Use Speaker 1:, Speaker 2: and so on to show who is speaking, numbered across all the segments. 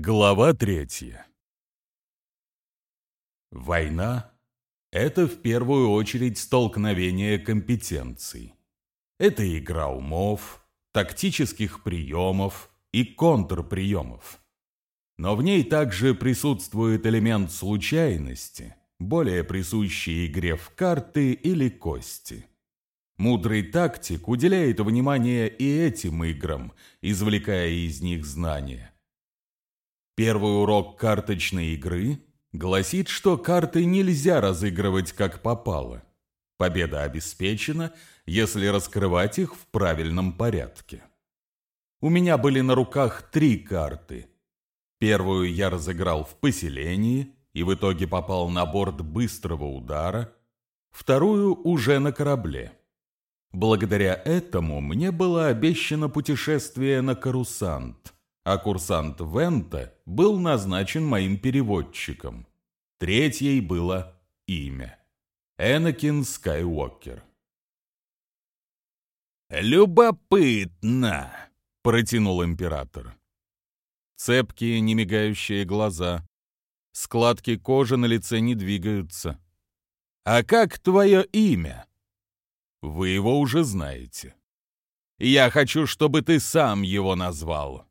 Speaker 1: Глава третья. Война — это в первую очередь столкновение компетенций. Это игра умов, тактических приемов и контрприемов. Но в ней также присутствует элемент случайности, более присущий игре в карты или кости. Мудрый тактик уделяет внимание и этим играм, извлекая из них знания – Первый урок карточной игры гласит, что карты нельзя разыгрывать как попало. Победа обеспечена, если раскрывать их в правильном порядке. У меня были на руках три карты. Первую я разыграл в поселении и в итоге попал на борт быстрого удара, вторую уже на корабле. Благодаря этому мне было обещано путешествие на Карусант – а курсант Вента был назначен моим переводчиком. Третьей было имя. Энакин Скайуокер.
Speaker 2: «Любопытно!»
Speaker 1: — протянул император. Цепкие, немигающие глаза. Складки кожи на лице не двигаются. «А как твое имя?» «Вы его уже знаете. Я хочу, чтобы ты сам его назвал».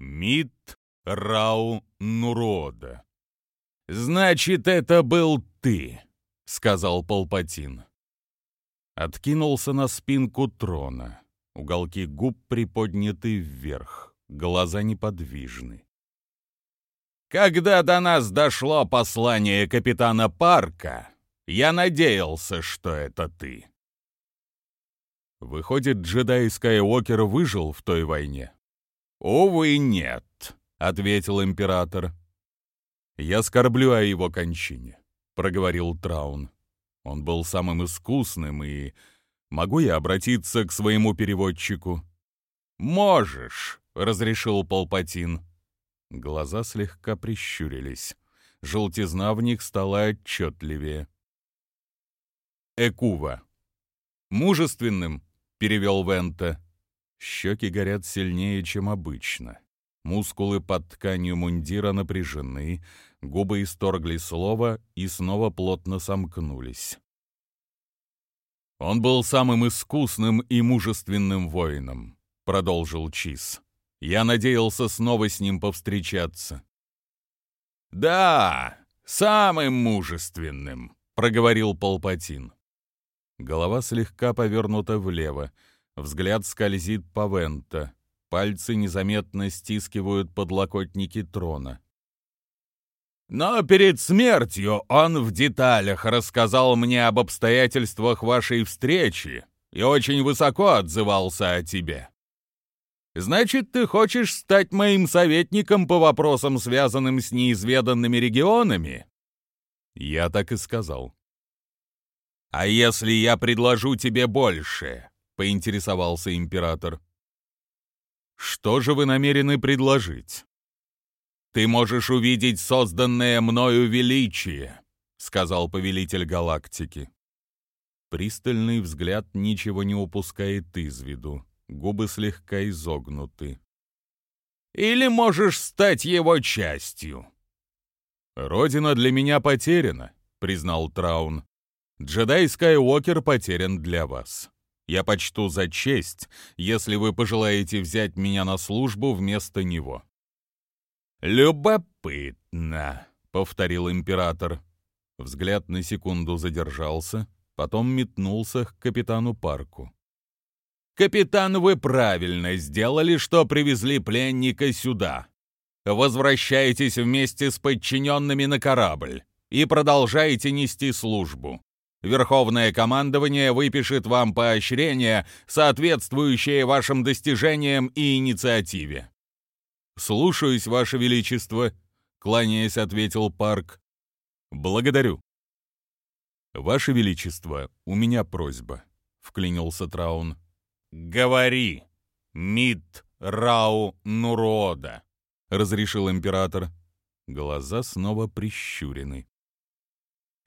Speaker 1: Мит Рау Нурода. «Значит, это был ты», — сказал Палпатин. Откинулся на спинку трона. Уголки губ приподняты вверх, глаза неподвижны. «Когда до нас дошло послание капитана Парка, я надеялся, что это ты». Выходит, джедай Скайуокер выжил в той войне? «Увы, нет», — ответил император. «Я скорблю о его кончине», — проговорил Траун. «Он был самым искусным, и могу я обратиться к своему переводчику?» «Можешь», — разрешил Палпатин. Глаза слегка прищурились. Желтизна в них стала отчетливее. «Экува». «Мужественным», — перевел Вента. Щеки горят сильнее, чем обычно. Мускулы под тканью мундира напряжены, губы исторгли слово и снова плотно сомкнулись. «Он был самым искусным и мужественным воином», — продолжил Чиз. «Я надеялся снова с ним повстречаться». «Да, самым мужественным», — проговорил Палпатин. Голова слегка повернута влево, Взгляд скользит по Вента. Пальцы незаметно стискивают подлокотники трона. Но перед смертью он в деталях рассказал мне об обстоятельствах вашей встречи и очень высоко отзывался о тебе. Значит, ты хочешь стать моим советником по вопросам, связанным с неизведанными регионами? Я так и сказал. А если я предложу тебе больше? Поинтересовался император. Что же вы намерены предложить? Ты можешь увидеть созданное мною величие, сказал повелитель галактики. Пристальный взгляд ничего не упускает из виду, губы слегка изогнуты. Или можешь стать его частью. Родина для меня потеряна, признал Траун. Джедай Скайуокер потерян для вас. Я почту за честь, если вы пожелаете взять меня на службу вместо него». «Любопытно», — повторил император. Взгляд на секунду задержался, потом метнулся к капитану Парку. «Капитан, вы правильно сделали, что привезли пленника сюда. Возвращайтесь вместе с подчиненными на корабль и продолжайте нести службу. Верховное командование выпишет вам поощрение, соответствующее вашим достижениям и инициативе. «Слушаюсь, Ваше Величество», — кланяясь, ответил Парк. «Благодарю». «Ваше Величество, у меня просьба», — вклинился Траун. «Говори, Мид Рау Нурода», — разрешил император. Глаза снова прищурены.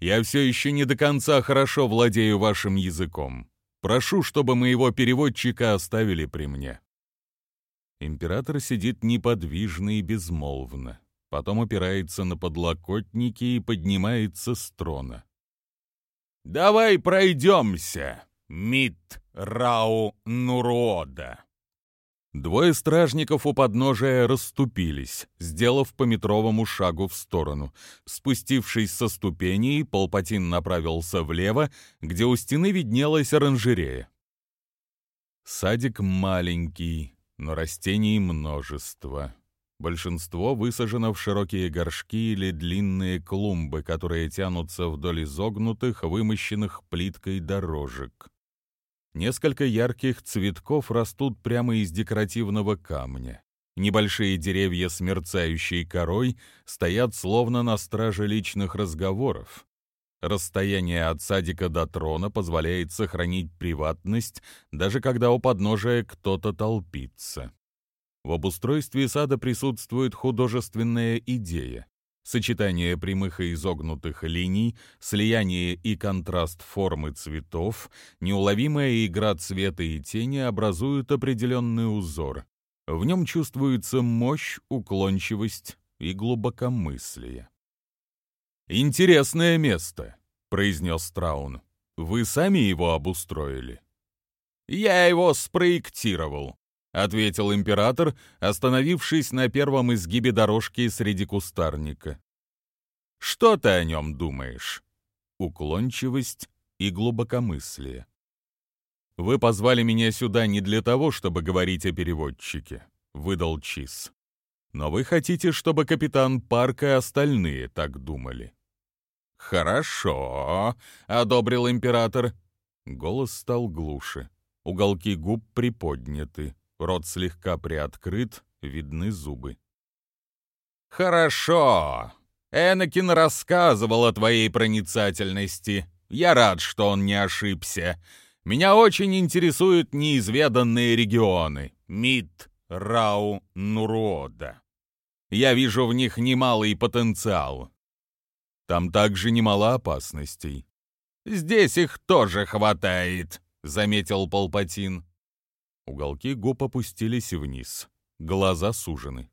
Speaker 1: Я все еще не до конца хорошо владею вашим языком. Прошу, чтобы моего переводчика оставили при мне». Император сидит неподвижно и безмолвно, потом опирается на подлокотники и поднимается с трона. «Давай пройдемся, Мит Рау Нурода!» Двое стражников у подножия расступились, сделав по метровому шагу в сторону. Спустившись со ступеней, Полпатин направился влево, где у стены виднелась оранжерея. Садик маленький, но растений множество. Большинство высажено в широкие горшки или длинные клумбы, которые тянутся вдоль изогнутых, вымощенных плиткой дорожек. Несколько ярких цветков растут прямо из декоративного камня. Небольшие деревья с мерцающей корой стоят словно на страже личных разговоров. Расстояние от садика до трона позволяет сохранить приватность, даже когда у подножия кто-то толпится. В обустройстве сада присутствует художественная идея. Сочетание прямых и изогнутых линий, слияние и контраст формы цветов, неуловимая игра цвета и тени образуют определенный узор. В нем чувствуется мощь, уклончивость и глубокомыслие. «Интересное место», — произнес Траун. «Вы сами его обустроили?» «Я его спроектировал», — ответил император, остановившись на первом изгибе дорожки среди кустарника. «Что ты о нем думаешь?» Уклончивость и глубокомыслие. «Вы позвали меня сюда не для того, чтобы говорить о переводчике», — выдал Чиз. «Но вы хотите, чтобы капитан Парк и остальные так думали». «Хорошо», — одобрил император. Голос стал глуше. Уголки губ приподняты. Рот слегка приоткрыт, видны зубы. «Хорошо. Энакин рассказывал о твоей проницательности. Я рад, что он не ошибся. Меня очень интересуют неизведанные регионы. Мид, Рау, Нурода. Я вижу в них немалый потенциал. Там также немало опасностей. Здесь их тоже хватает», — заметил Палпатин. Уголки губ опустились вниз, глаза сужены.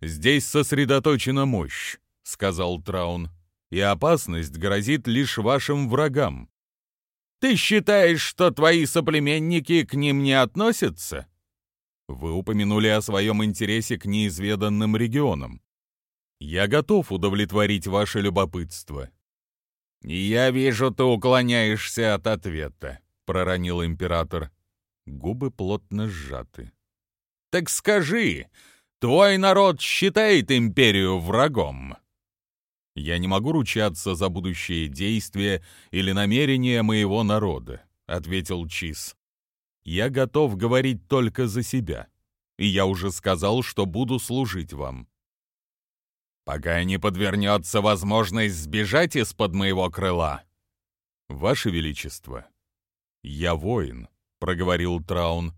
Speaker 1: «Здесь сосредоточена мощь», — сказал Траун, «и опасность грозит лишь вашим врагам». «Ты считаешь, что твои соплеменники к ним не относятся?» Вы упомянули о своем интересе к неизведанным регионам. Я готов удовлетворить ваше любопытство. «Я вижу, ты уклоняешься от ответа», — проронил император. Губы плотно сжаты. «Так скажи, твой народ считает империю врагом?» «Я не могу ручаться за будущие действия или намерения моего народа», — ответил Чиз. «Я готов говорить только за себя, и я уже сказал, что буду служить вам». «Пока не подвернется возможность сбежать из-под моего крыла». «Ваше Величество, я воин», проговорил Траун.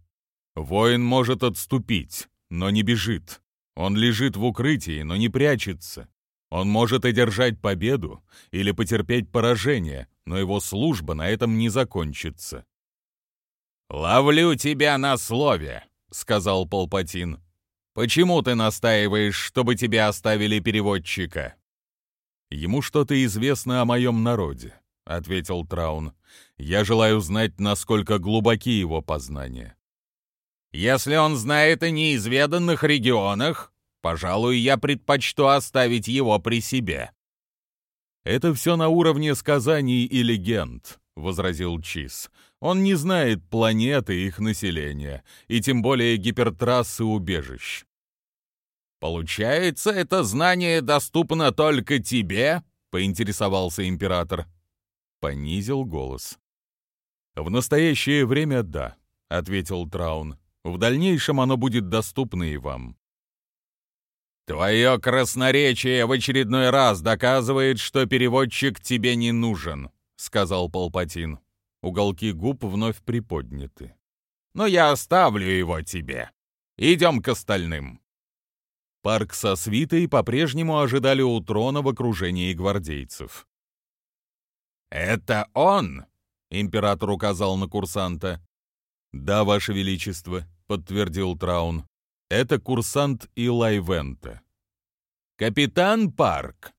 Speaker 1: «Воин может отступить, но не бежит. Он лежит в укрытии, но не прячется. Он может одержать победу или потерпеть поражение, но его служба на этом не закончится». «Ловлю тебя на слове», — сказал Полпатин. «Почему ты настаиваешь, чтобы тебя оставили переводчика?» «Ему что-то известно о моем народе», — ответил Траун. Я желаю знать, насколько глубоки его познания. Если он знает о неизведанных регионах, пожалуй, я предпочту оставить его при себе. Это все на уровне сказаний и легенд, возразил Чиз. Он не знает планеты их населения, и тем более гипертрассы убежищ. Получается, это знание доступно только тебе? поинтересовался император. Понизил голос. «В настоящее время — да», — ответил Траун. «В дальнейшем оно будет доступно и вам». «Твое красноречие в очередной раз доказывает, что переводчик тебе не нужен», — сказал Палпатин. Уголки губ вновь приподняты. «Но я оставлю его тебе. Идем к остальным». Парк со свитой по-прежнему ожидали у трона в окружении гвардейцев. «Это он!» Император указал на курсанта. «Да, Ваше Величество», — подтвердил Траун. Это курсант Илай Вента. «Капитан Парк,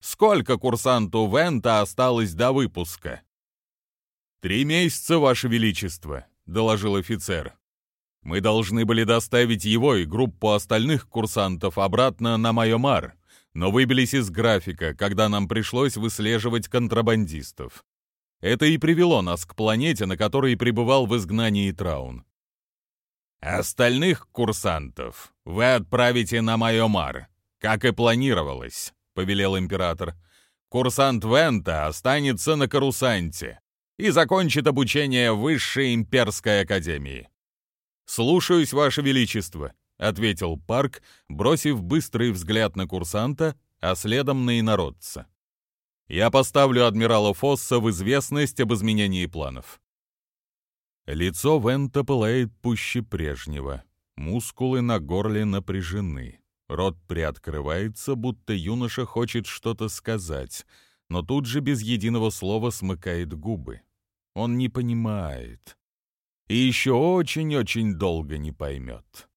Speaker 1: сколько курсанту Вента осталось до выпуска?» «Три месяца, Ваше Величество», — доложил офицер. «Мы должны были доставить его и группу остальных курсантов обратно на Майомар, но выбились из графика, когда нам пришлось выслеживать контрабандистов. Это и привело нас к планете, на которой пребывал в изгнании Траун. «Остальных курсантов вы отправите на Майомар, как и планировалось», — повелел император. «Курсант Вента останется на Карусанте и закончит обучение Высшей имперской академии». «Слушаюсь, Ваше Величество», — ответил Парк, бросив быстрый взгляд на курсанта, а следом на инородца. «Я поставлю адмирала Фосса в известность об изменении планов». Лицо Вента пылает пуще прежнего. Мускулы на горле напряжены. Рот приоткрывается, будто юноша хочет что-то сказать, но тут же без единого слова смыкает губы. Он не понимает. И еще очень-очень долго не поймет.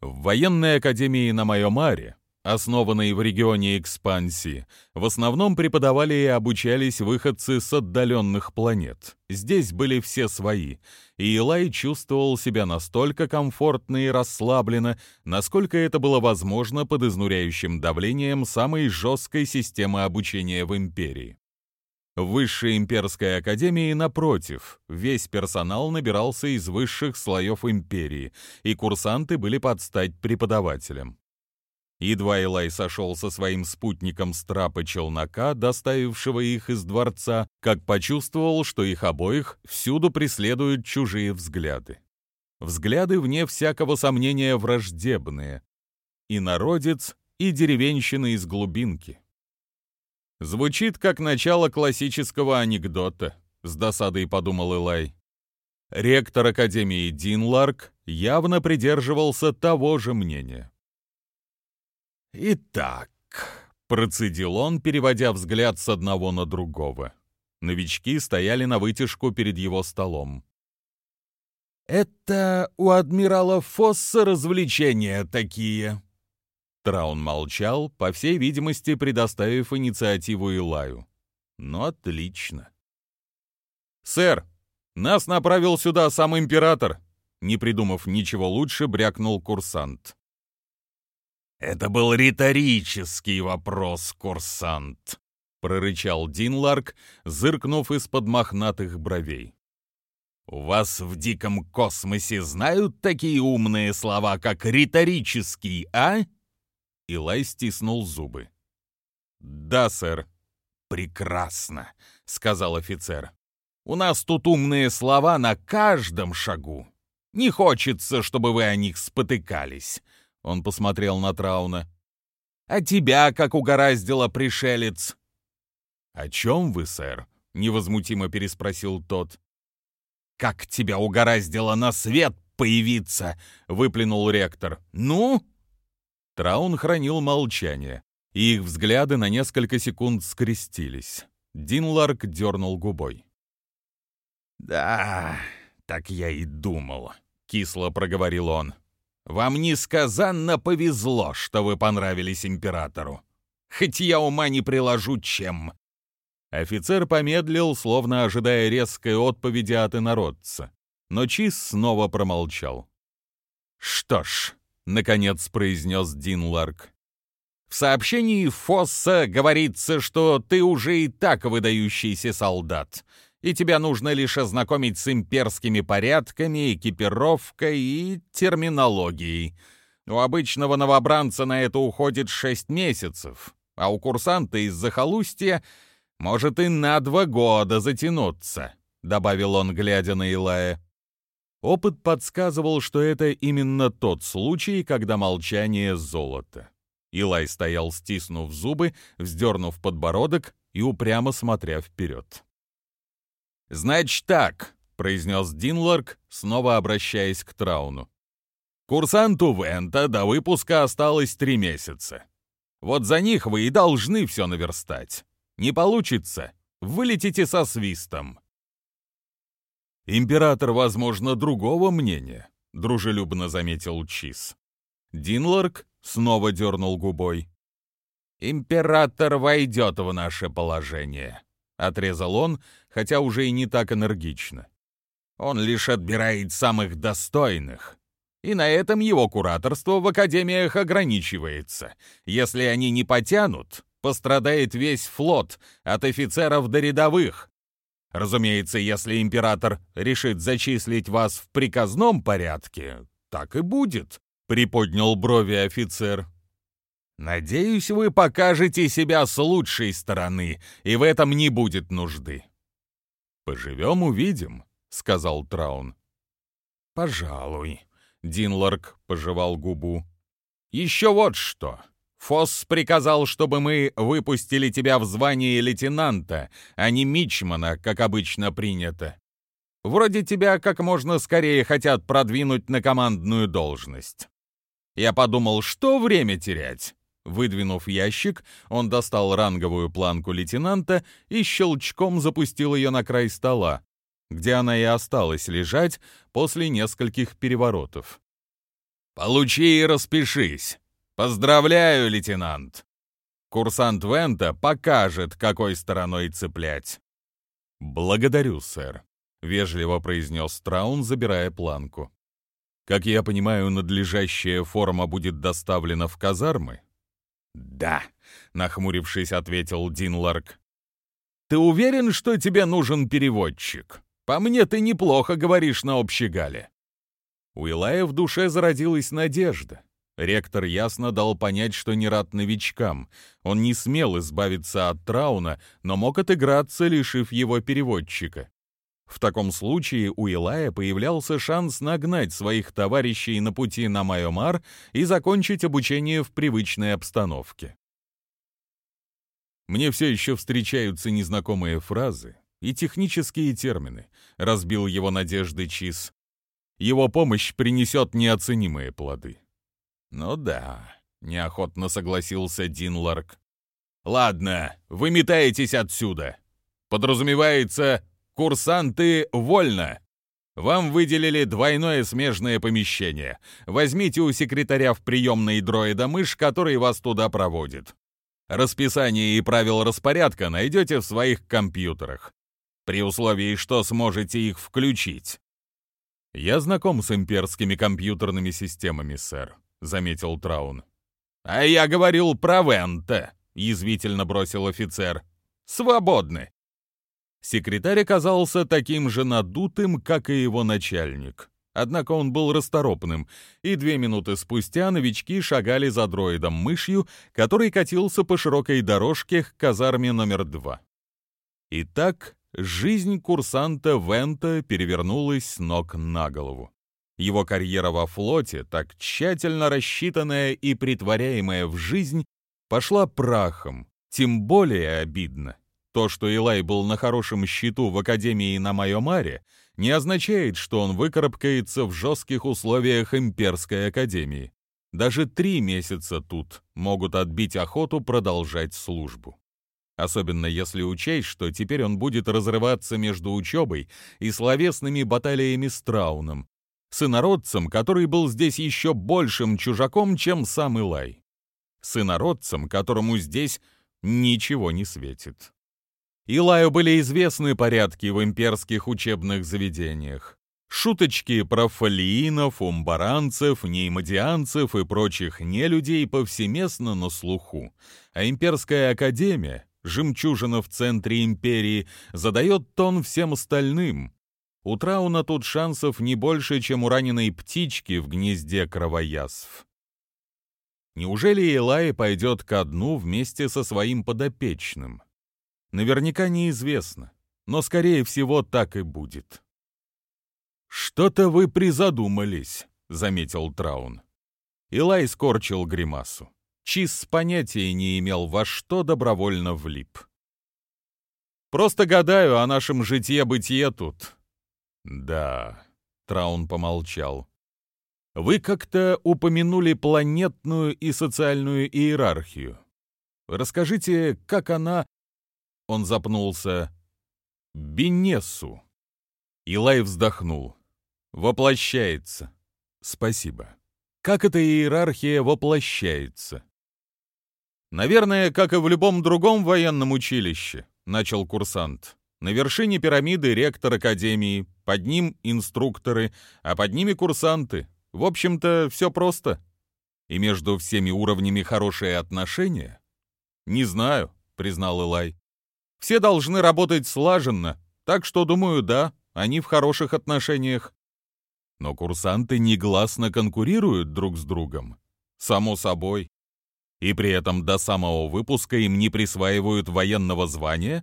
Speaker 1: В военной академии на Майомаре, основанной в регионе экспансии, в основном преподавали и обучались выходцы с отдаленных планет. Здесь были все свои, и Илай чувствовал себя настолько комфортно и расслабленно, насколько это было возможно под изнуряющим давлением самой жесткой системы обучения в Империи. В Высшей имперской академии, напротив, весь персонал набирался из высших слоев империи, и курсанты были под стать преподавателем. Едва Илай сошел со своим спутником с трапа челнока, доставившего их из дворца, как почувствовал, что их обоих всюду преследуют чужие взгляды. Взгляды, вне всякого сомнения, враждебные. И народец, и деревенщина из глубинки. Звучит как начало классического анекдота, с досадой подумал Элай. Ректор Академии Дин Ларк явно придерживался того же мнения. «Итак», — процедил он, переводя взгляд с одного на другого. Новички стояли на вытяжку перед его столом. «Это у адмирала Фосса развлечения такие», Траун молчал, по всей видимости, предоставив инициативу Илаю. Ну, отлично. «Сэр, нас направил сюда сам император!» Не придумав ничего лучше, брякнул курсант. «Это был риторический вопрос, курсант», — прорычал Динларк, зыркнув из-под мохнатых бровей. «У вас в диком космосе знают такие умные слова, как риторический, а?» Илай стиснул зубы. «Да, сэр». «Прекрасно», — сказал офицер. «У нас тут умные слова на каждом шагу. Не хочется, чтобы вы о них спотыкались». Он посмотрел на Трауна. «А тебя как угораздило, пришелец?» «О чем вы, сэр?» — невозмутимо переспросил тот. «Как тебя угораздило на свет появиться?» — выплюнул ректор. «Ну?» Траун хранил молчание, и их взгляды на несколько секунд скрестились. Динларк дернул губой. «Да, так я и думал», — кисло проговорил он. «Вам несказанно повезло, что вы понравились императору. Хоть я ума не приложу, чем». Офицер помедлил, словно ожидая резкой отповеди от инородца. Но Чиз снова промолчал. «Что ж», — наконец произнес Дин Ларк. «В сообщении Фосса говорится, что ты уже и так выдающийся солдат, и тебя нужно лишь ознакомить с имперскими порядками, экипировкой и терминологией. У обычного новобранца на это уходит шесть месяцев, а у курсанта из захолустья может и на два года затянуться», — добавил он, глядя на Илая. Опыт подсказывал, что это именно тот случай, когда молчание — золото. Илай стоял, стиснув зубы, вздернув подбородок и упрямо смотря вперед. «Значит так», — произнес Динларк, снова обращаясь к Трауну. «Курсанту Вента до выпуска осталось три месяца. Вот за них вы и должны все наверстать. Не получится — вылетите со свистом. «Император, возможно, другого мнения», — дружелюбно заметил Чиз. Динларк снова дернул губой. «Император войдет в наше положение», — отрезал он, хотя уже и не так энергично. «Он лишь отбирает самых достойных, и на этом его кураторство в академиях ограничивается. Если они не потянут, пострадает весь флот, от офицеров до рядовых. Разумеется, если император решит зачислить вас в приказном порядке, так и будет», — приподнял брови офицер. «Надеюсь, вы покажете себя с лучшей стороны, и в этом не будет нужды». «Поживем, увидим», — сказал Траун. «Пожалуй», Динларк пожевал губу. «Еще вот что. Фосс приказал, чтобы мы выпустили тебя в звании лейтенанта, а не мичмана, как обычно принято. Вроде тебя как можно скорее хотят продвинуть на командную должность. Я подумал, что время терять?» Выдвинув ящик, он достал ранговую планку лейтенанта и щелчком запустил ее на край стола, где она и осталась лежать после нескольких переворотов. «Получи и распишись! Поздравляю, лейтенант! Курсант Вента покажет, какой стороной цеплять!» «Благодарю, сэр», — вежливо произнес Траун, забирая планку. «Как я понимаю, надлежащая форма будет доставлена в казармы?» «Да», — нахмурившись, ответил Дин Ларк. «Ты уверен, что тебе нужен переводчик?» По мне ты неплохо говоришь на общегале». У Илая в душе зародилась надежда. Ректор ясно дал понять, что не рад новичкам. Он не смел избавиться от Трауна, но мог отыграться, лишив его переводчика. В таком случае у Илая появлялся шанс нагнать своих товарищей на пути на Майомар и закончить обучение в привычной обстановке. Мне все еще встречаются незнакомые фразы, и технические термины, разбил его надежды Чиз. Его помощь принесет неоценимые плоды. Ну да, неохотно согласился Дин Ларк. Ладно, вы метаетесь отсюда. Подразумевается, курсанты вольно. Вам выделили двойное смежное помещение. Возьмите у секретаря в приемной дроида мышь, который вас туда проводит. Расписание и правила распорядка найдете в своих компьютерах при условии, что сможете их включить. «Я знаком с имперскими компьютерными системами, сэр», — заметил Траун. «А я говорил про Вента», — язвительно бросил офицер. «Свободны». Секретарь оказался таким же надутым, как и его начальник. Однако он был расторопным, и две минуты спустя новички шагали за дроидом-мышью, который катился по широкой дорожке к казарме номер два. Итак, жизнь курсанта Вента перевернулась с ног на голову. Его карьера во флоте, так тщательно рассчитанная и притворяемая в жизнь, пошла прахом. Тем более обидно. То, что Илай был на хорошем счету в Академии на Майомаре, не означает, что он выкарабкается в жестких условиях Имперской Академии. Даже три месяца тут могут отбить охоту продолжать службу. Особенно если учесть, что теперь он будет разрываться между учебой и словесными баталиями с Трауном, с инородцем, который был здесь еще большим чужаком, чем сам Илай. С инородцем, которому здесь ничего не светит. Илаю были известны порядки в имперских учебных заведениях. Шуточки про фалиинов, умбаранцев, неймодианцев и прочих нелюдей повсеместно на слуху, а имперская академия жемчужина в центре империи, задает тон всем остальным. У Трауна тут шансов не больше, чем у раненой птички в гнезде кровоязв. Неужели Элай пойдет ко дну вместе со своим подопечным? Наверняка неизвестно, но, скорее всего, так и будет. «Что-то вы призадумались», — заметил Траун. Илай скорчил гримасу. Чиз понятия не имел, во что добровольно влип. «Просто гадаю о нашем житье-бытие тут». «Да», — Траун помолчал. «Вы как-то упомянули планетную и социальную иерархию. Расскажите, как она...» Он запнулся. «Бенесу». Илай вздохнул. Воплощается. Спасибо. Как эта иерархия воплощается? Наверное, как и в любом другом военном училище, начал курсант. На вершине пирамиды ректор академии, под ним инструкторы, а под ними курсанты. В общем-то, все просто. И между всеми уровнями хорошие отношения? Не знаю, признал Илай. Все должны работать слаженно, так что, думаю, да, они в хороших отношениях. Но курсанты негласно конкурируют друг с другом. Само собой. И при этом до самого выпуска им не присваивают военного звания?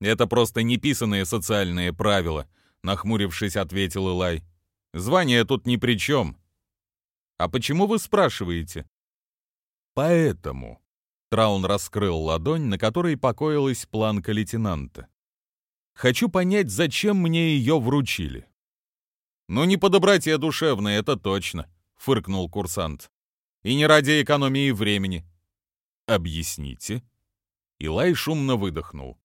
Speaker 1: Это просто неписанные социальные правила, нахмурившись, ответил Илай. Звание тут ни при чем. А почему вы спрашиваете? Поэтому. Траун раскрыл ладонь, на которой покоилась планка лейтенанта. Хочу понять, зачем мне ее вручили. «Ну, не подобратье душевное, это точно», — фыркнул курсант. «И не ради экономии времени». «Объясните». Илай шумно выдохнул.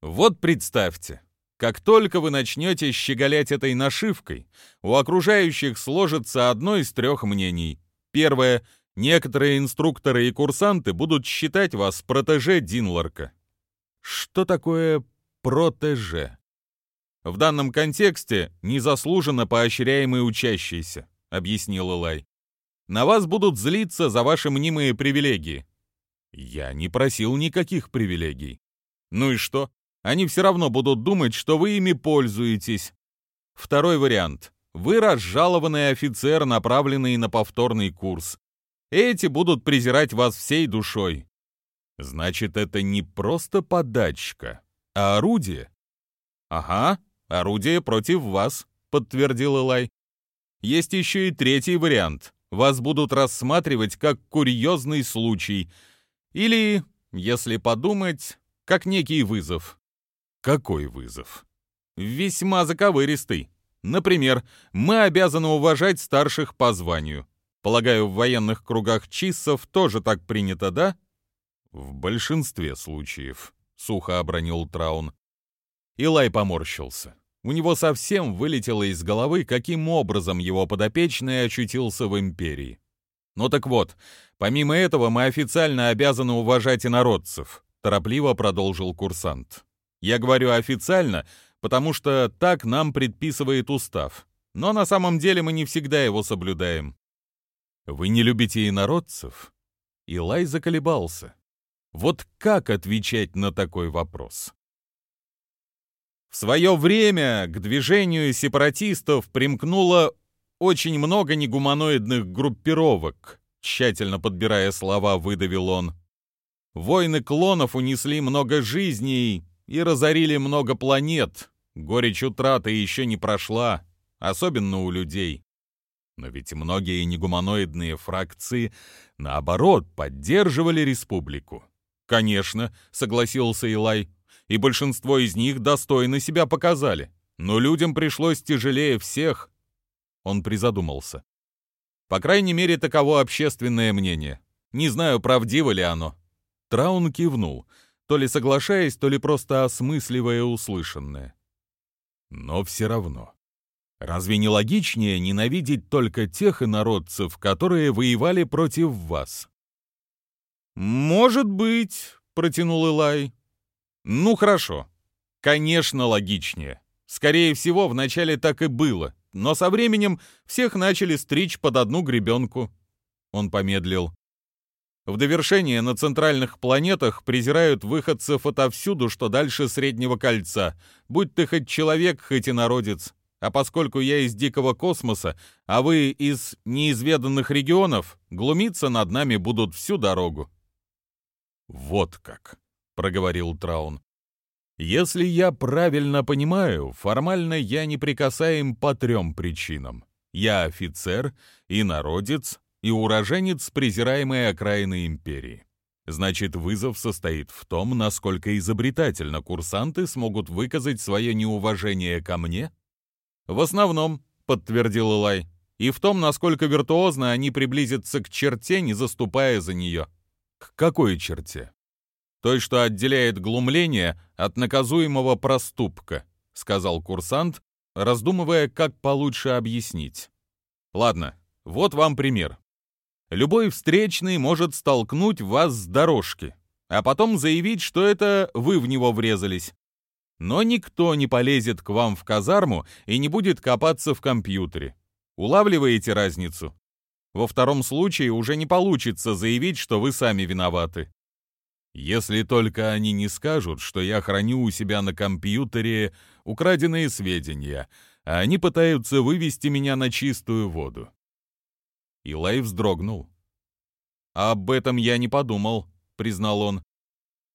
Speaker 1: «Вот представьте, как только вы начнете щеголять этой нашивкой, у окружающих сложится одно из трех мнений. Первое — некоторые инструкторы и курсанты будут считать вас протеже Динларка. Что такое протеже? В данном контексте незаслуженно поощряемый учащийся, объяснил Элай. На вас будут злиться за ваши мнимые привилегии. Я не просил никаких привилегий. Ну и что? Они все равно будут думать, что вы ими пользуетесь. Второй вариант. Вы разжалованный офицер, направленный на повторный курс. Эти будут презирать вас всей душой. Значит, это не просто подачка, а орудие. Ага, «Орудие против вас», — подтвердил Элай. «Есть еще и третий вариант. Вас будут рассматривать как курьезный случай. Или, если подумать, как некий вызов». «Какой вызов?» «Весьма заковыристый. Например, мы обязаны уважать старших по званию. Полагаю, в военных кругах чиссов тоже так принято, да?» «В большинстве случаев», — сухо обронил Траун. Илай поморщился. У него совсем вылетело из головы, каким образом его подопечный очутился в империи. Ну так вот, помимо этого мы официально обязаны уважать инородцев, торопливо продолжил курсант. Я говорю официально, потому что так нам предписывает устав. Но на самом деле мы не всегда его соблюдаем. Вы не любите инородцев? Илай заколебался. Вот как отвечать на такой вопрос? В свое время к движению сепаратистов примкнуло очень много негуманоидных группировок, тщательно подбирая слова, выдавил он. Войны клонов унесли много жизней и разорили много планет. Горечь утраты еще не прошла, особенно у людей. Но ведь многие негуманоидные фракции, наоборот, поддерживали республику. «Конечно», — согласился Илай, и большинство из них достойно себя показали. Но людям пришлось тяжелее всех. Он призадумался. По крайней мере, таково общественное мнение. Не знаю, правдиво ли оно. Траун кивнул, то ли соглашаясь, то ли просто осмысливая услышанное. Но все равно. Разве не логичнее ненавидеть только тех инородцев, которые воевали против вас? «Может быть», — протянул Илай, ну хорошо. Конечно, логичнее. Скорее всего, вначале так и было, но со временем всех начали стричь под одну гребенку. Он помедлил. В довершение на центральных планетах презирают выходцев отовсюду, что дальше Среднего Кольца, будь ты хоть человек, хоть и народец. А поскольку я из дикого космоса, а вы из неизведанных регионов, глумиться над нами будут всю дорогу. Вот как проговорил Траун. Если я правильно понимаю, формально я не прикасаем по трем причинам. Я офицер и народец, и уроженец презираемой окраины империи. Значит, вызов состоит в том, насколько изобретательно курсанты смогут выказать свое неуважение ко мне? В основном, подтвердил Илай, и в том, насколько виртуозно они приблизятся к черте, не заступая за нее. К какой черте? той, что отделяет глумление от наказуемого проступка, сказал курсант, раздумывая, как получше объяснить. Ладно, вот вам пример. Любой встречный может столкнуть вас с дорожки, а потом заявить, что это вы в него врезались. Но никто не полезет к вам в казарму и не будет копаться в компьютере. Улавливаете разницу? Во втором случае уже не получится заявить, что вы сами виноваты. Если только они не скажут, что я храню у себя на компьютере украденные сведения, а они пытаются вывести меня на чистую воду. Илай вздрогнул. «Об этом я не подумал», — признал он.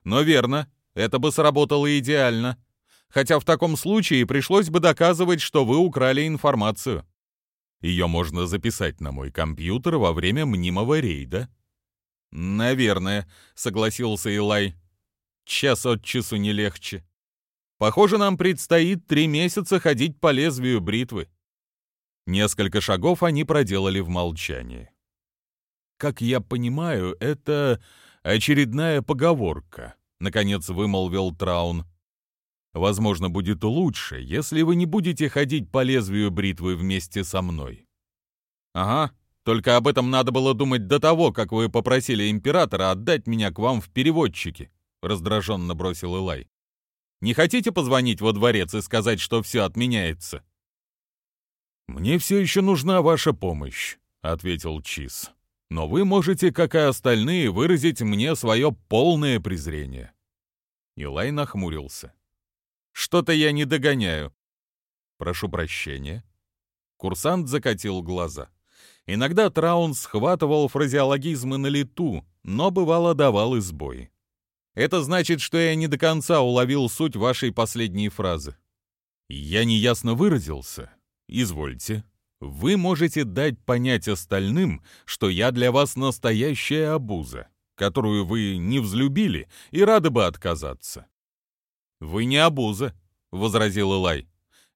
Speaker 1: «Но верно, это бы сработало идеально. Хотя в таком случае пришлось бы доказывать, что вы украли информацию. Ее можно записать на мой компьютер во время мнимого рейда». «Наверное», — согласился Илай. «Час от часу не легче. Похоже, нам предстоит три месяца ходить по лезвию бритвы». Несколько шагов они проделали в молчании. «Как я понимаю, это очередная поговорка», — наконец вымолвил Траун. «Возможно, будет лучше, если вы не будете ходить по лезвию бритвы вместе со мной». «Ага», только об этом надо было думать до того, как вы попросили императора отдать меня к вам в переводчики», — раздраженно бросил Илай. «Не хотите позвонить во дворец и сказать, что все отменяется?» «Мне все еще нужна ваша помощь», — ответил Чиз. «Но вы можете, как и остальные, выразить мне свое полное презрение». Илай нахмурился. «Что-то я не догоняю». «Прошу прощения». Курсант закатил глаза. Иногда Траун схватывал фразеологизмы на лету, но бывало давал избой. Это значит, что я не до конца уловил суть вашей последней фразы. Я неясно выразился. Извольте. Вы можете дать понять остальным, что я для вас настоящая обуза, которую вы не взлюбили и рады бы отказаться. Вы не обуза, возразил Илай.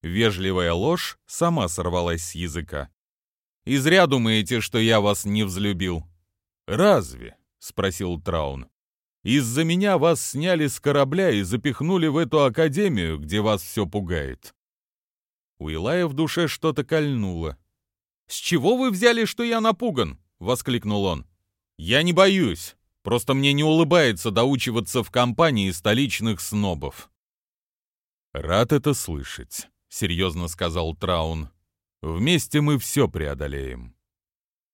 Speaker 1: Вежливая ложь сама сорвалась с языка. И зря думаете, что я вас не взлюбил». «Разве?» — спросил Траун. «Из-за меня вас сняли с корабля и запихнули в эту академию, где вас все пугает». У Илая в душе что-то кольнуло. «С чего вы взяли, что я напуган?» — воскликнул он. «Я не боюсь. Просто мне не улыбается доучиваться в компании столичных снобов». «Рад это слышать», — серьезно сказал Траун. Вместе мы все преодолеем».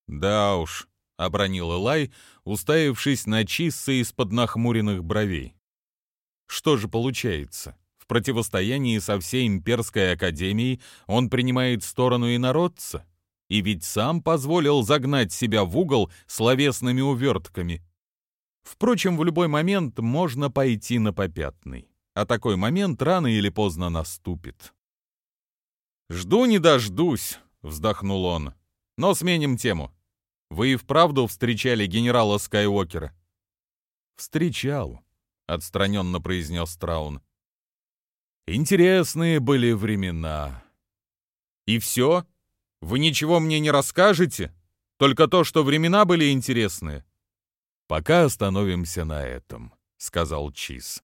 Speaker 1: «Да уж», — обронил Элай, уставившись на чиссы из-под нахмуренных бровей. «Что же получается? В противостоянии со всей имперской академией он принимает сторону инородца? И ведь сам позволил загнать себя в угол словесными увертками. Впрочем, в любой момент можно пойти на попятный, а такой момент рано или поздно наступит». «Жду не дождусь», — вздохнул он. «Но сменим тему. Вы и вправду встречали генерала Скайуокера?» «Встречал», — отстраненно произнес Траун. «Интересные были времена». «И все? Вы ничего мне не расскажете? Только то, что времена были интересные?» «Пока остановимся на этом», — сказал Чиз.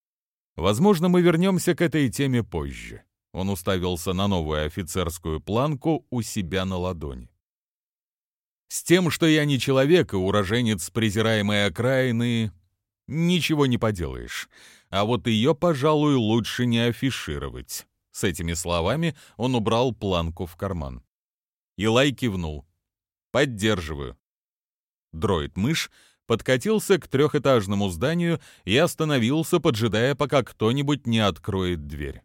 Speaker 1: «Возможно, мы вернемся к этой теме позже. Он уставился на новую офицерскую планку у себя на ладони. С тем, что я не человек и уроженец презираемой окраины, ничего не поделаешь. А вот ее, пожалуй, лучше не афишировать. С этими словами он убрал планку в карман. Илай кивнул. «Поддерживаю». Дроид-мышь подкатился к трехэтажному зданию и остановился, поджидая, пока кто-нибудь не откроет дверь.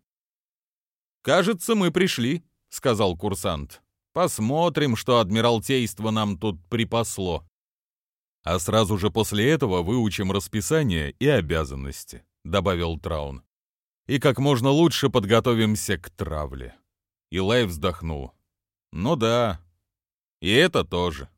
Speaker 1: «Кажется, мы пришли», — сказал курсант. «Посмотрим, что Адмиралтейство нам тут припасло». «А сразу же после этого выучим расписание и обязанности», — добавил Траун. «И как можно лучше подготовимся к травле». Илай вздохнул. «Ну да, и это тоже».